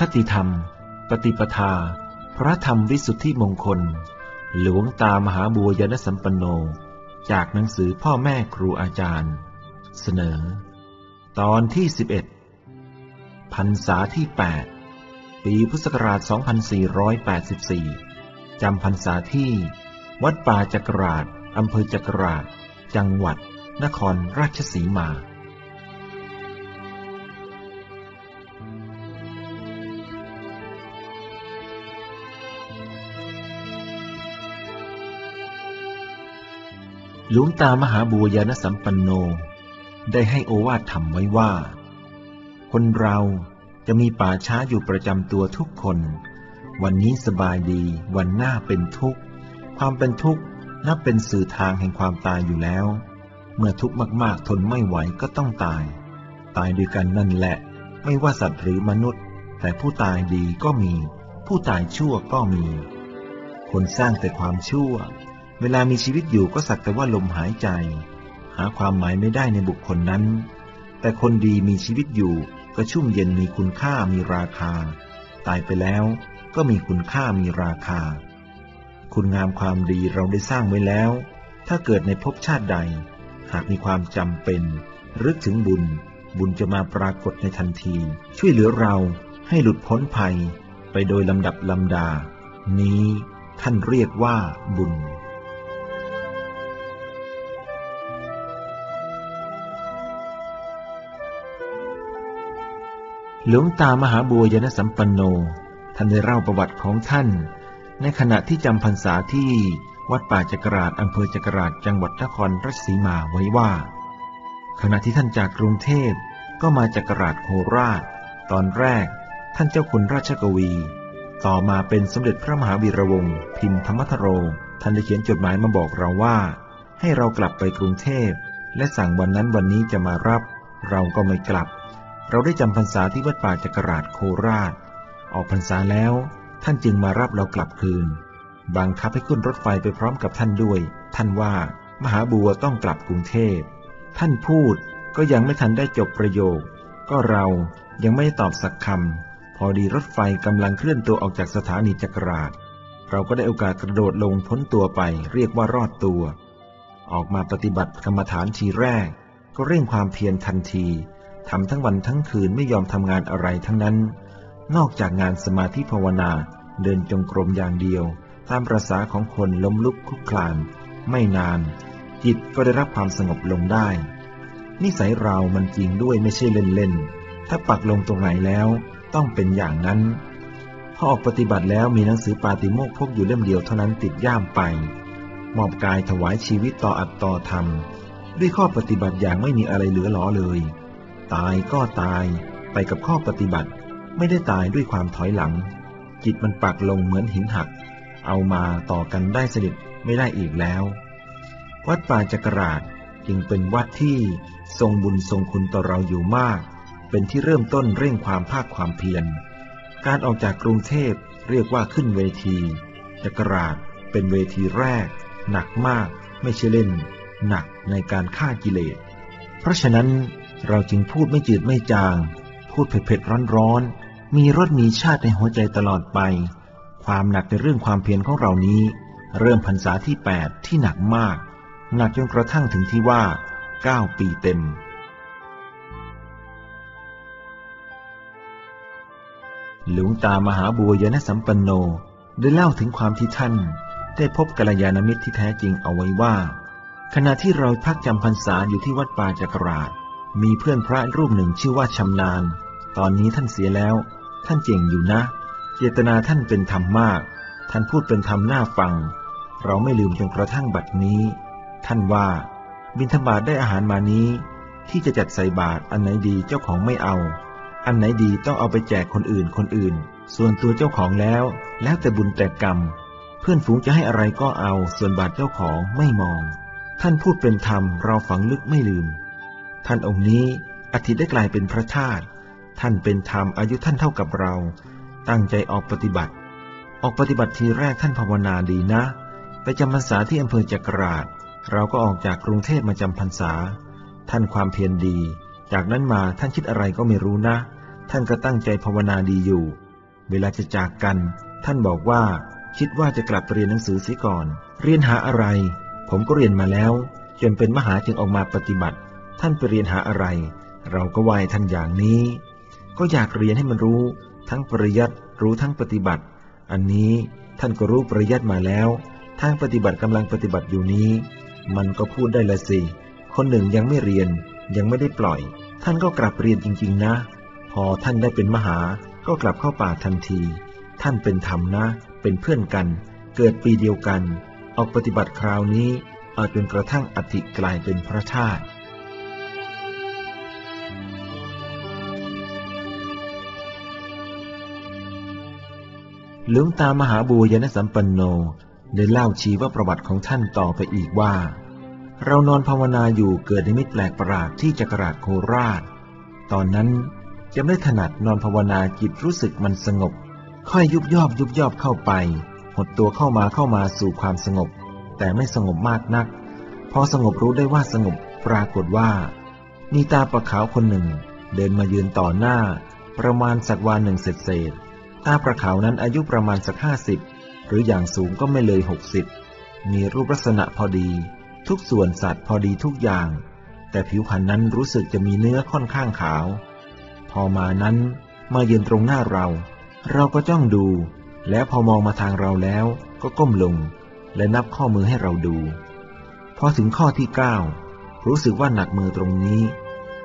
คติธรรม ปฏิปทา พระธรรมวิสุทธิมงคล หลวงตามหาบัวยนสัมปันโน จากหนังสือพ่อแม่ครูอาจารย์ เสนอ ตอนที่11พรรษาที่8ปีพุทธศักราช 2484 จำพรรษาที่ วัดป่าจักราชอำเภอจักราช จังหวัด นครราชสีมา หลวงตามหาบัวยานสัมปันโน ได้ให้โอวาทธรรมไว้ว่า คนเราจะมีป่าช้าอยู่ประจำตัวทุกคน วันนี้สบายดี วันหน้าเป็นทุกข์ ความเป็นทุกข์นับเป็นสื่อทางแห่งความตายอยู่แล้ว เมื่อทุกข์มากๆ ทนไม่ไหวก็ต้องตาย ตายด้วยกันนั่นแหละ ไม่ว่าสัตว์หรือมนุษย์ แต่ผู้ตายดีก็มี ผู้ตายชั่วก็มี คนสร้างแต่ความชั่ว เวลามีชีวิตอยู่ก็สักแต่ว่าลมหายใจ หาความหมายไม่ได้ในบุคคลนั้น แต่คนดีมีชีวิตอยู่ก็ชุ่มเย็นมีคุณค่ามีราคา ตายไปแล้วก็มีคุณค่ามีราคา คุณงามความดีเราได้สร้างไว้แล้ว ถ้าเกิดในภพชาติใด หากมีความจำเป็นรึกถึงบุญ บุญจะมาปรากฏในทันที ช่วยเหลือเราให้หลุดพ้นภัย ไปโดยลำดับลำดา นี้ท่านเรียกว่าบุญ หลวงตามหาบัวยนสัมปันโน ท่านได้เล่าประวัติของท่าน ในขณะที่จำพรรษาที่วัดป่าจักราชอำเภอจักราชจังหวัดนครราชสีมาไว้ว่า ขณะที่ท่านจากกรุงเทพก็มาจักราชโคราช ตอนแรกท่านเจ้าคุณราชกวี ต่อมาเป็นสมเด็จพระมหาวีระวงศ์พิมพ์ธรรมทโร ท่านได้เขียนจดหมายมาบอกเราว่า ให้เรากลับไปกรุงเทพและสั่งวันนั้นวันนี้จะมารับ เราก็ไม่กลับ เราได้จำพรรษาที่วัดป่าจักราชโคราช ออกพรรษาแล้วท่านจึงมารับเรากลับคืนบังคับให้ขึ้นรถไฟไปพร้อมกับท่านด้วย ท่านว่ามหาบัวต้องกลับกรุงเทพ ท่านพูดก็ยังไม่ทันได้จบประโยค ก็เรายังไม่ได้ตอบสักคำพอดีรถไฟกำลังเคลื่อนตัวออกจากสถานีจักราช เราก็ได้โอกาสกระโดดลงพ้นตัวไป เรียกว่ารอดตัว ออกมาปฏิบัติกรรมฐานทีแรก ก็เร่งความเพียรทันที ทำทั้งวันทั้งคืนไม่ยอมทำงานอะไรทั้งนั้น นอกจากงานสมาธิภาวนา เดินจงกรมอย่างเดียว ตามประษาของคนล้มลุกคลุกคลาน ไม่นาน จิตก็ได้รับความสงบลงได้ นิสัยเรามันจริงด้วยไม่ใช่เล่นๆ ถ้าปักลงตรงไหนแล้วต้องเป็นอย่างนั้น พอออกปฏิบัติแล้วมีหนังสือปาติโมกพกอยู่เล่มเดียวเท่านั้นติดย่ามไป มอบกายถวายชีวิตต่ออัตต่อธรรม ด้วยข้อปฏิบัติอย่างไม่มีอะไรเหลือหลอเลย ตายก็ตายไปกับข้อปฏิบัติ ไม่ได้ตายด้วยความถอยหลัง จิตมันปักลงเหมือนหินหัก เอามาต่อกันได้สนิทไม่ได้อีกแล้ว วัดป่าจักราชจึงเป็นวัดที่ทรงบุญทรงคุณต่อเราอยู่มาก เป็นที่เริ่มต้นเร่งความภาคความเพียร การออกจากกรุงเทพเรียกว่าขึ้นเวทีจักราชเป็นเวทีแรก หนักมากไม่ใช่เล่น หนักในการฆ่ากิเลส เพราะฉะนั้น เราจึงพูดไม่จืดไม่จาง พูดเผ็ดๆร้อนๆ มีรสมีชาติในหัวใจตลอดไป ความหนักในเรื่องความเพียรของเรานี้ เริ่มพรรษาที่ 8 ที่หนักมาก หนักจนกระทั่งถึงที่ว่า 9 ปีเต็มหลวงตามหาบัวยนสัมปันโนได้เล่าถึงความที่ท่าน ได้พบกัลยาณมิตรที่แท้จริงเอาไว้ว่า ขณะที่เราพักจำพรรษาอยู่ที่วัดป่าจักราช มีเพื่อนพระรูปหนึ่งชื่อว่าชำนาญ ตอนนี้ท่านเสียแล้ว ท่านเจ๋งอยู่นะ เจตนาท่านเป็นธรรมมาก ท่านพูดเป็นธรรมน่าฟัง เราไม่ลืมจนกระทั่งบัดนี้ ท่านว่า บิณฑบาตได้อาหารมานี้ ที่จะจัดใส่บาตรอันไหนดีเจ้าของไม่เอา อันไหนดีต้องเอาไปแจกคนอื่นคนอื่น ส่วนตัวเจ้าของแล้ว แล้วแต่บุญแต่กรรม เพื่อนฝูงจะให้อะไรก็เอา ส่วนบาตรเจ้าของไม่มอง ท่านพูดเป็นธรรมเราฝังลึกไม่ลืม ท่านองค์นี้อาทิได้กลายเป็นพระธาตุท่านเป็นธรรมอายุท่านเท่ากับเรา ตั้งใจออกปฏิบัติ ออกปฏิบัติทีแรกท่านภาวนาดีนะ ไปจำพรรษาที่อำเภอจักราช เราก็ออกจากกรุงเทพมาจำพรรษา ท่านความเพียรดี จากนั้นมาท่านคิดอะไรก็ไม่รู้นะ ท่านก็ตั้งใจภาวนาดีอยู่ เวลาจะจากกัน ท่านบอกว่า คิดว่าจะกลับเรียนหนังสือเสียก่อน เรียนหาอะไร ผมก็เรียนมาแล้ว จนเป็นมหาจึงออกมาปฏิบัติ ท่านไปเรียนหาอะไร เราก็ไหวายท่านอย่างนี้ ก็อยากเรียนให้มันรู้ ทั้งปริยัติรู้ทั้งปฏิบัติ อันนี้ท่านก็รู้ปริยัติมาแล้วทางปฏิบัติกำลังปฏิบัติอยู่นี้ มันก็พูดได้ละสิคนหนึ่งยังไม่เรียนยังไม่ได้ปล่อย ท่านก็กลับเรียนจริง ๆ นะ พอท่านได้เป็นมหาก็กลับเข้าป่าทันที ท่านเป็นธรรมนะ เป็นเพื่อนกัน เกิดปีเดียวกัน ออกปฏิบัติคราวนี้อาจจนกระทั่งอธิกลายเป็นพระธาตุ หลวงตามหาบูยนสัมปันโนได้เล่าชีวประวัติของท่านต่อไปอีกว่า เรานอนภาวนาอยู่เกิดนิมิตแปลกประหลาดที่จักราชโคราช ตอนนั้นจะไม่ถนัดนอนภาวนาจิตรู้สึกมันสงบ ค่อยยุบยอบยุบยอบเข้าไป หดตัวเข้ามาเข้ามาสู่ความสงบ แต่ไม่สงบมากนัก พอสงบรู้ได้ว่าสงบปรากฏว่า มีตาประขาวคนหนึ่ง เดินมายืนต่อหน้า ประมาณสักวานหนึ่งเศษ ตาประขาวนั้นอายุประมาณสักห้าสิบหรืออย่างสูงก็ไม่เลยหกสิบมีรูปลักษณะพอดี ทุกส่วนสัตว์พอดีทุกอย่าง แต่ผิวพรรณนั้นรู้สึกจะมีเนื้อค่อนข้างขาว พอมานั้นมายืนตรงหน้าเรา เราก็จ้องดู แล้วพอมองมาทางเราแล้ว ก็ก้มลง และนับข้อมือให้เราดู พอถึงข้อที่เก้ารู้สึกว่าหนักมือตรงนี้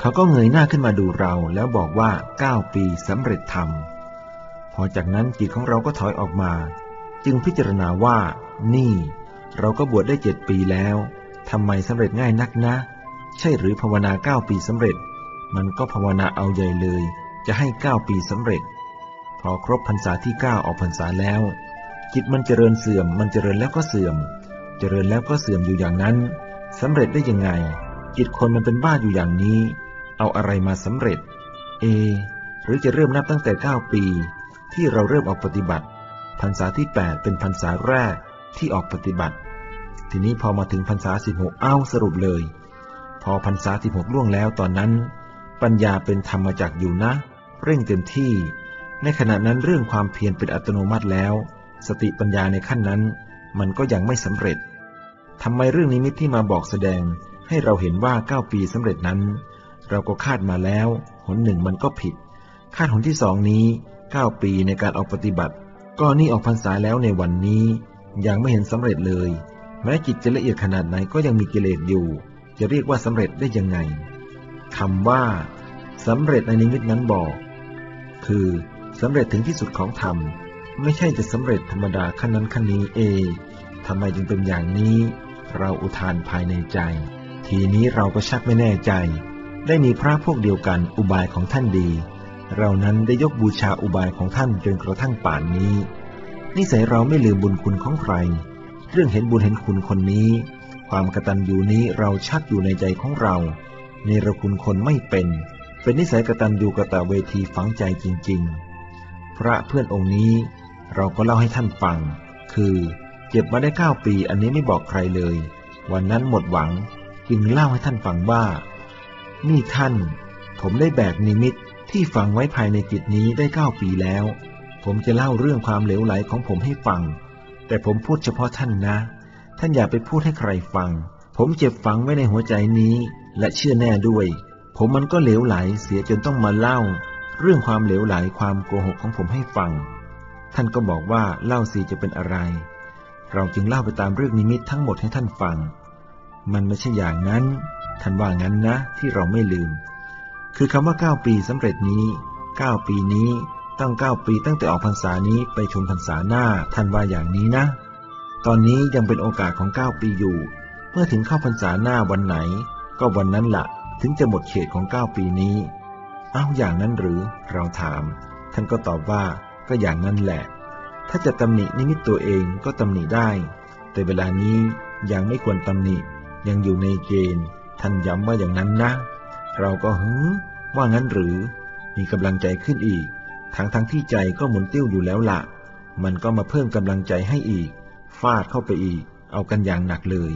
เขาก็เงยหน้าขึ้นมาดูเราแล้วบอกว่าเก้าปีสำเร็จธรรม พอจากนั้นจิตของเราก็ถอยออกมา จึงพิจารณาว่า นี่ เราก็บวชได้เจ็ดปีแล้วทำไมสำเร็จง่ายนักนะ ใช่หรือภาวนาเก้าปีสำเร็จ มันก็ภาวนาเอาใหญ่เลย จะให้เก้าปีสำเร็จ พอครบพรรษาที่เก้าออกพรรษาแล้ว จิตมันเจริญเสื่อม มันเจริญแล้วก็เสื่อม เจริญแล้วก็เสื่อมอยู่อย่างนั้นสำเร็จได้ยังไง จิตคนมันเป็นบ้าอยู่อย่างนี้ เอาอะไรมาสำเร็จ เอ หรือจะเริ่มนับตั้งแต่เก้าปี ที่เราเริ่มออกปฏิบัติพรรษาที่ 8 เป็นพรรษาแรกที่ออกปฏิบัติ ทีนี้พอมาถึงพรรษา 16เอ้าสรุปเลย พอพรรษา 16 ล่วงแล้วตอนนั้น ปัญญาเป็นธรรมจักอยู่นะ เร่งเต็มที่ ในขณะนั้นเรื่องความเพียรเป็นอัตโนมัติแล้ว สติปัญญาในขั้นนั้น มันก็ยังไม่สำเร็จทำไมเรื่องนิมิตที่มาบอกแสดง ให้เราเห็นว่า 9 ปีสำเร็จนั้น เราก็คาดมาแล้ว หนหนึ่งมันก็ผิด คาดหนที่สองนี้ 9 ปีในการออกปฏิบัติ ก็นี่ออกพรรษาแล้วในวันนี้ ยังไม่เห็นสำเร็จเลย แม้จิตจะละเอียดขนาดไหนก็ยังมีกิเลสอยู่ จะเรียกว่าสำเร็จได้ยังไงคำว่าสำเร็จในนิมิตนั้นบอก คือสำเร็จถึงที่สุดของธรรม ไม่ใช่จะสำเร็จธรรมดาขั้นนั้นขั้นนี้เองทำไมจึงเป็นอย่างนี้ เราอุทานภายในใจ ทีนี้เราก็ชักไม่แน่ใจ ได้มีพระพวกเดียวกันอุบายของท่านดี เรานั้นได้ยกบูชาอุบายของท่านจนกระทั่งป่านนี้ นิสัยเราไม่ลืมบุญคุณของใคร เรื่องเห็นบุญเห็นคุณคนนี้ ความกตัญญูนี้เราชักอยู่ในใจของเราในระคุณคนไม่เป็น เป็นนิสัยกตัญญูกระตะเวทีฝังใจจริง ๆ พระเพื่อนองค์นี้ เราก็เล่าให้ท่านฟัง คือเจ็บมาได้เก้าปีอันนี้ไม่บอกใครเลย วันนั้นหมดหวังจึงเล่าให้ท่านฟังว่า นี่ท่าน ผมได้แบกนิมิต ที่ฝังไว้ภายในจิตนี้ได้เก้าปีแล้ว ผมจะเล่าเรื่องความเหลวไหลของผมให้ฟัง แต่ผมพูดเฉพาะท่านนะ ท่านอย่าไปพูดให้ใครฟัง ผมเจ็บฝังไว้ในหัวใจนี้ และเชื่อแน่ด้วย ผมมันก็เหลวไหลเสียจนต้องมาเล่า เรื่องความเหลวไหลความโกหกของผมให้ฟัง ท่านก็บอกว่าเล่าสีจะเป็นอะไร เราจึงเล่าไปตามเรื่องนิมิตทั้งหมดให้ท่านฟัง มันไม่ใช่อย่างนั้น ท่านว่างั้นนะ ที่เราไม่ลืม คือคำว่า 9 ปีสำเร็จนี้ 9 ปีนี้ตั้ง 9 ปีตั้งแต่ออกพรรษานี้ไปชมพรรษาหน้าท่านว่าอย่างนี้นะ ตอนนี้ยังเป็นโอกาสของ 9 ปีอยู่ เมื่อถึงเข้าพรรษาหน้าวันไหน ก็วันนั้นละถึงจะหมดเขตของ 9 ปีนี้เอาอย่างนั้นหรือเราถาม ท่านก็ตอบว่าก็อย่างนั้นแหละ ถ้าจะตำหนินิมิตตัวเองก็ตำหนิได้ แต่เวลานี้ยังไม่ควรตำหนิยังอยู่ในเกณฑ์ท่านย้ำว่าอย่างนั้นนะ เราก็หือว่างั้นหรือ มีกำลังใจขึ้นอีก ทั้งทั้งที่ใจก็หมุนติ้วอยู่แล้วละมันก็มาเพิ่มกำลังใจให้อีก ฟาดเข้าไปอีก เอากันอย่างหนักเลย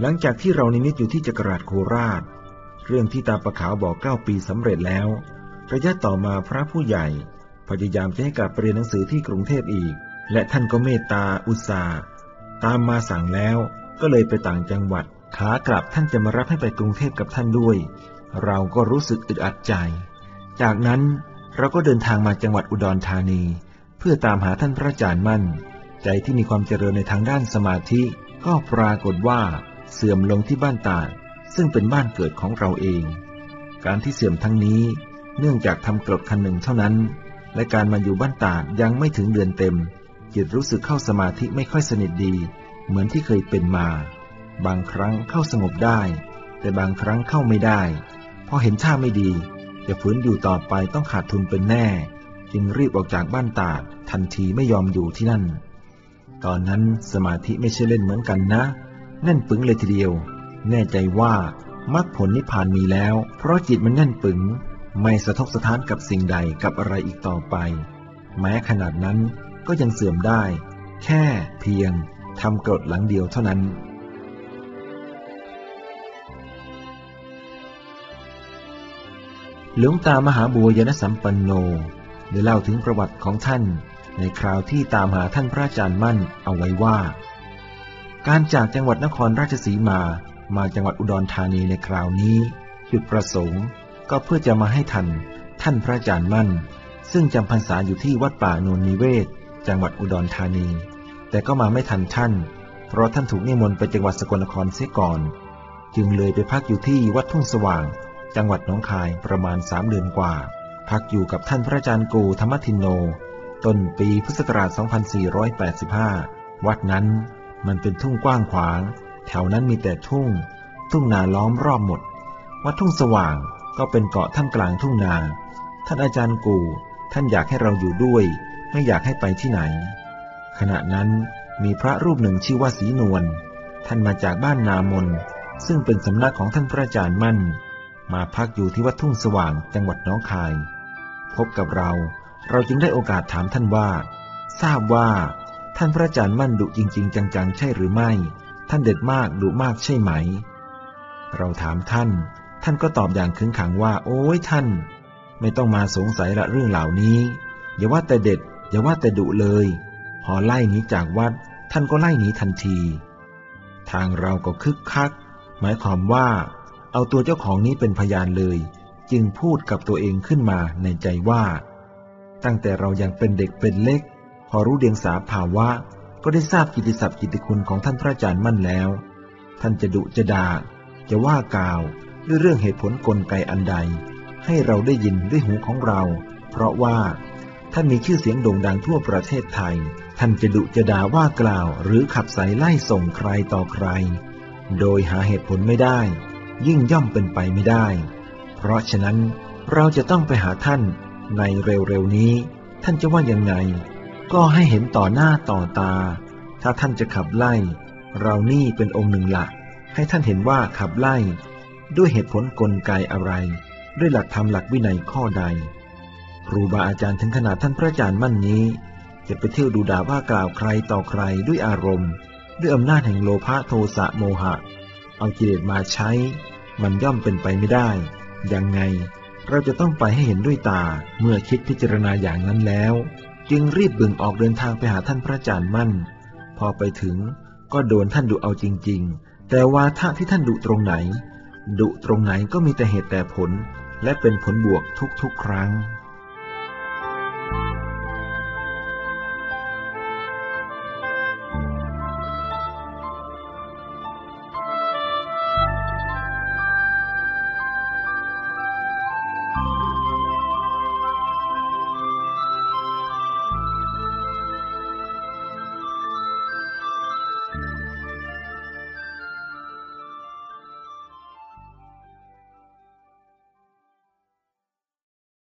หลังจากที่เรานิมิตอยู่ที่จักราชโคราช เรื่องที่ตาประขาวบอกเก้าปีสำเร็จแล้วระยะต่อมาพระผู้ใหญ่พยายามจะให้กลับไปเรียนหนังสือที่กรุงเทพอีก และท่านก็เมตตาอุตสาห์ตามมาสั่งแล้วก็เลยไปต่างจังหวัด ขากลับท่านจะมารับให้ไปกรุงเทพกับท่านด้วย เราก็รู้สึกอึดอัดใจ จากนั้นเราก็เดินทางมาจังหวัดอุดรธานี เพื่อตามหาท่านพระอาจารย์มั่น ใจที่มีความเจริญในทางด้านสมาธิ ก็ปรากฏว่าเสื่อมลงที่บ้านตาดซึ่งเป็นบ้านเกิดของเราเอง การที่เสื่อมทั้งนี้ เนื่องจากทำกรดคันหนึ่งเท่านั้น และการมาอยู่บ้านตาดยังไม่ถึงเดือนเต็ม จิตรู้สึกเข้าสมาธิไม่ค่อยสนิทดี เหมือนที่เคยเป็นมา บางครั้งเข้าสงบได้ แต่บางครั้งเข้าไม่ได้พอเห็นท่าไม่ดีจะฝืนอยู่ต่อไปต้องขาดทุนเป็นแน่ จึงรีบออกจากบ้านตาดทันทีไม่ยอมอยู่ที่นั่น ตอนนั้นสมาธิไม่ใช่เล่นเหมือนกันนะแน่นปึงเลยทีเดียว แน่ใจว่ามรรคผลนิพพานมีแล้ว เพราะจิตมันแน่นปึง ไม่สะทกสะท้านกับสิ่งใดกับอะไรอีกต่อไป แม้ขนาดนั้น ก็ยังเสื่อมได้ แค่เพียงทำกรดหลังเดียวเท่านั้น หลวงตามหาบัวยนสัมปันโนได้เล่าถึงประวัติของท่าน ในคราวที่ตามหาท่านพระอาจารย์มั่นเอาไว้ว่า การจากจังหวัดนครราชสีมามาจังหวัดอุดรธานีในคราวนี้ จุดประสงค์ก็เพื่อจะมาให้ทันท่านพระอาจารย์มั่น ซึ่งจำพรรษาอยู่ที่วัดป่าโนนนิเวศ จังหวัดอุดรธานี แต่ก็มาไม่ทันท่าน เพราะท่านถูกนิมนต์ไปจังหวัดสกลนครเสียก่อน จึงเลยไปพักอยู่ที่วัดทุ่งสว่าง จังหวัดหนองคายประมาณสามเดือนกว่า พักอยู่กับท่านพระอาจารย์กูธรรมทินโน ต้นปีพุทธศักราช 2485 วัดนั้นมันเป็นทุ่งกว้างขวาง แถวนั้นมีแต่ทุ่ง ทุ่งนาล้อมรอบหมด วัดทุ่งสว่างก็เป็นเกาะท่ามกลางทุ่งนา ท่านอาจารย์กู ท่านอยากให้เราอยู่ด้วย ไม่อยากให้ไปที่ไหน ขณะนั้นมีพระรูปหนึ่งชื่อว่าสีนวล ท่านมาจากบ้านนามน ซึ่งเป็นสำนักของท่านพระอาจารย์มั่น มาพักอยู่ที่วัดทุ่งสว่างจังหวัดน้องคาย พบกับเรา เราจึงได้โอกาสถามท่านว่า ทราบว่าท่านพระอาจารย์มั่นดุจริง ๆ จังๆ ใช่หรือไม่ ท่านเด็ดมากดุมากใช่ไหม เราถามท่าน ท่านก็ตอบอย่างขึงขังว่า โอ้ยท่าน ไม่ต้องมาสงสัยละเรื่องเหล่านี้อย่าว่าแต่เด็ด อย่าว่าแต่ดุเลย พอไล่หนีจากวัด ท่านก็ไล่หนีทันที ทางเราก็คึกคัก หมายความว่า เอาตัวเจ้าของนี้เป็นพยานเลย จึงพูดกับตัวเองขึ้นมาในใจว่า ตั้งแต่เรายังเป็นเด็กเป็นเล็ก พอรู้เดียงสาภาวะ ก็ได้ทราบกิติศัพท์กิติคุณของท่านพระอาจารย์มั่นแล้ว ท่านจะดุจะดา่าจะว่ากล่าวด้วยเรื่องเหตุผลกลไกอันใด ให้เราได้ยินด้วยหูของเรา เพราะว่า ท่านมีชื่อเสียงโด่งดังทั่วประเทศไทย ท่านจะดุจะด่าว่ากล่าว หรือขับสายไล่ส่งใครต่อใคร โดยหาเหตุผลไม่ได้ ยิ่งย่อมเป็นไปไม่ได้ เพราะฉะนั้นเราจะต้องไปหาท่านในเร็วๆนี้ ท่านจะว่ายังไง ก็ให้เห็นต่อหน้าต่อตา ถ้าท่านจะขับไล่ เรานี่เป็นองค์หนึ่งละให้ท่านเห็นว่าขับไล่ ด้วยเหตุผลกลไกอะไร ด้วยหลักธรรมหลักวินัยข้อใด ครูบาอาจารย์ถึงขนาดท่านพระอาจารย์มั่นนี้ จะไปเที่ยวดูด่าว่ากล่าวใครต่อใครด้วยอารมณ์ ด้วยอำนาจแห่งโลภะโทสะโมหะ เอากิเลสมาใช้ มันย่อมเป็นไปไม่ได้ ยังไงเราจะต้องไปให้เห็นด้วยตาเมื่อคิดพิจารณาอย่างนั้นแล้ว จึงรีบบึงออกเดินทางไปหาท่านพระอาจารย์มั่น พอไปถึงก็โดนท่านดุเอาจริง ๆ แต่วาถ้าที่ท่านดุตรงไหน ดุตรงไหนก็มีแต่เหตุแต่ผล และเป็นผลบวกทุกๆ ครั้ง